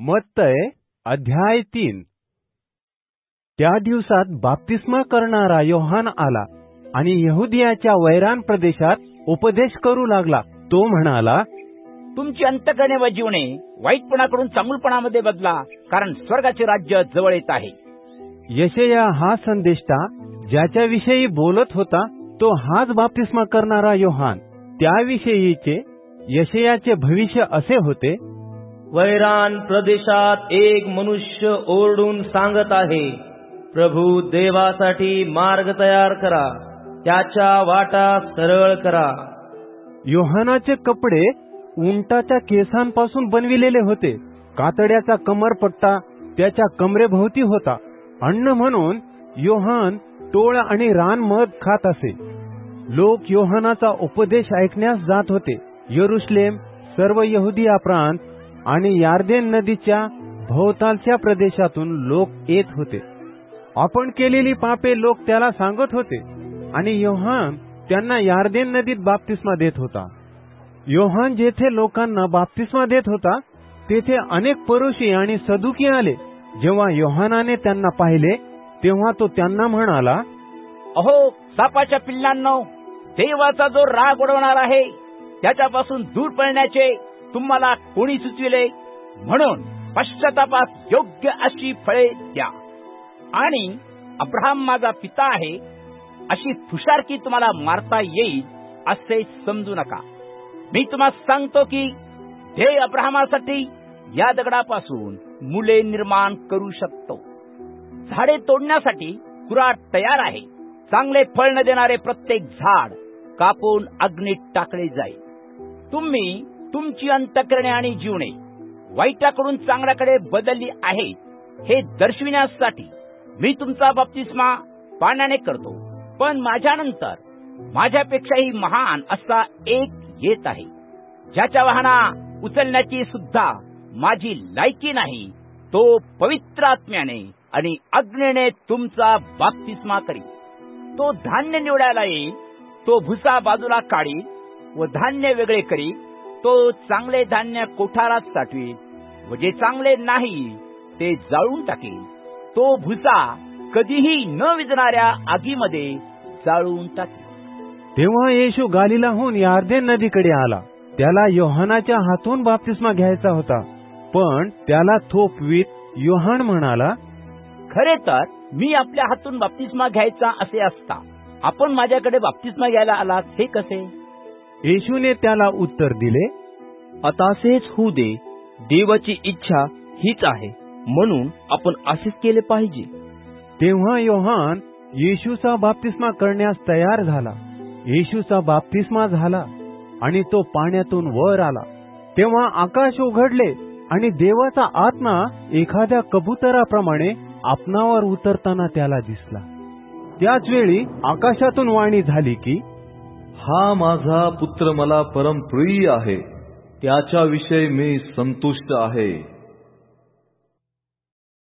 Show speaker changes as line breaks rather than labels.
मत्तय अध्याय तीन. त्या दिवसात बाप्तिस्मा करणारा योहान आला आणि यहुदियाच्या वैरान प्रदेशात उपदेश करू लागला. तो म्हणाला
तुमची अंतकरणे व जीवने वाईटपणाकडून चांगुलपणामध्ये बदला कारण स्वर्गाचे राज्य जवळ येत आहे.
यशया हा संदेष्टा ज्याच्याविषयी बोलत होता तो हाच बाप्तिस्मा करणारा योहान. त्याविषयीचे यशयाचे भविष्य असे होते
वैरान प्रदेशात एक मनुष्य ओरडून सांगत आहे प्रभू देवासाठी मार्ग तयार करा त्याच्या वाटा सरळ करा.
योहानाचे कपडे उंटाच्या केसांपासून बनविलेले होते कातड्याचा कमरपट्टा त्याच्या कमरेभोवती होता. अन्न म्हणून योहान टोळ आणि रान मध खात असे. लोक योहानाचा उपदेश ऐकण्यास जात होते. यरुश्लेम सर्व यहुदिया प्रांत आणि यार्देन नदीच्या भोवतालच्या प्रदेशातून लोक येत होते. आपण केलेली पापे लोक त्याला सांगत होते आणि योहान त्यांना यार्देन नदीत बाप्तिस्मा देत होता. योहान जेथे लोकांना बाप्तिस्मा देत होता तेथे अनेक परोशी आणि सदुकी आले. जेव्हा योहानाने त्यांना पाहिले तेव्हा तो त्यांना म्हणाला
अहो सापाच्या पिल्लांना देवाचा जो राग उडवणार आहे त्याच्यापासून दूर पळण्याचे तुम्हाला कोणी सुचविले? म्हणून पश्चातापात योग्य अशी फळे द्या. आणि अब्राहम माझा पिता आहे अशी तुषारकी तुम्हाला मारता येईल असे समजू नका. मी तुम्हाला सांगतो की हे अब्राहमासाठी या दगडापासून मुले निर्माण करू शकतो. झाडे तोडण्यासाठी कुराड तयार आहे. चांगले फळ न देणारे प्रत्येक झाड कापून अग्नीत टाकले जाईल. तुम्ही तुमची अंतकरणे आणि जीवने वाईटाकडून चांगल्याकडे बदलली आहेत हे दर्शविण्यासाठी मी तुमचा बाप्तिस्मा पाण्याने करतो. पण माझ्यानंतर माझ्यापेक्षाही महान असा एक येत आहे ज्याच्या वाहना उचलण्याची सुद्धा माझी लायकी नाही तो पवित्र आत्म्याने आणि अग्नेने तुमचा बाप्तिस्मा करी तो धान्य निवडायला येईल तो भुसा बाजूला काढी व धान्य वेगळे करी तो चांगले धान्य कोठारात साठवी व जे चांगले नाही ते जाळून टाकेल तो भुसा कधीही न विजणाऱ्या आगीमध्ये जाळून टाकेल
तेव्हा येशू गालिलाहून यार्देन नदीकडे आला. त्याला योहानाच्या हातून बाप्तिस्मा घ्यायचा होता. पण त्याला थोपवीत योहान म्हणाला
खरे तर मी आपल्या हातून बाप्तिस्मा घ्यायचा असे असता. आपण माझ्याकडे बाप्तिस्मा घ्यायला आलात हे कसे?
येशूने त्याला उत्तर दिले
आता असेच होऊ दे. देवाची इच्छा हीच आहे म्हणून आपण असेच केले पाहिजे.
तेव्हा योहान येशूचा बाप्तिस्मा करण्यास तयार झाला. येशूचा बाप्तिस्मा झाला आणि तो पाण्यातून वर आला. तेव्हा आकाश उघडले आणि देवाचा आत्मा एखाद्या कबुतराप्रमाणे आपणावर उतरताना त्याला दिसला. त्याच वेळी आकाशातून वाणी झाली की
हा माझा पुत्र मला परमप्रिय आहे. त्याच्याविषयी मी संतुष्ट आहे.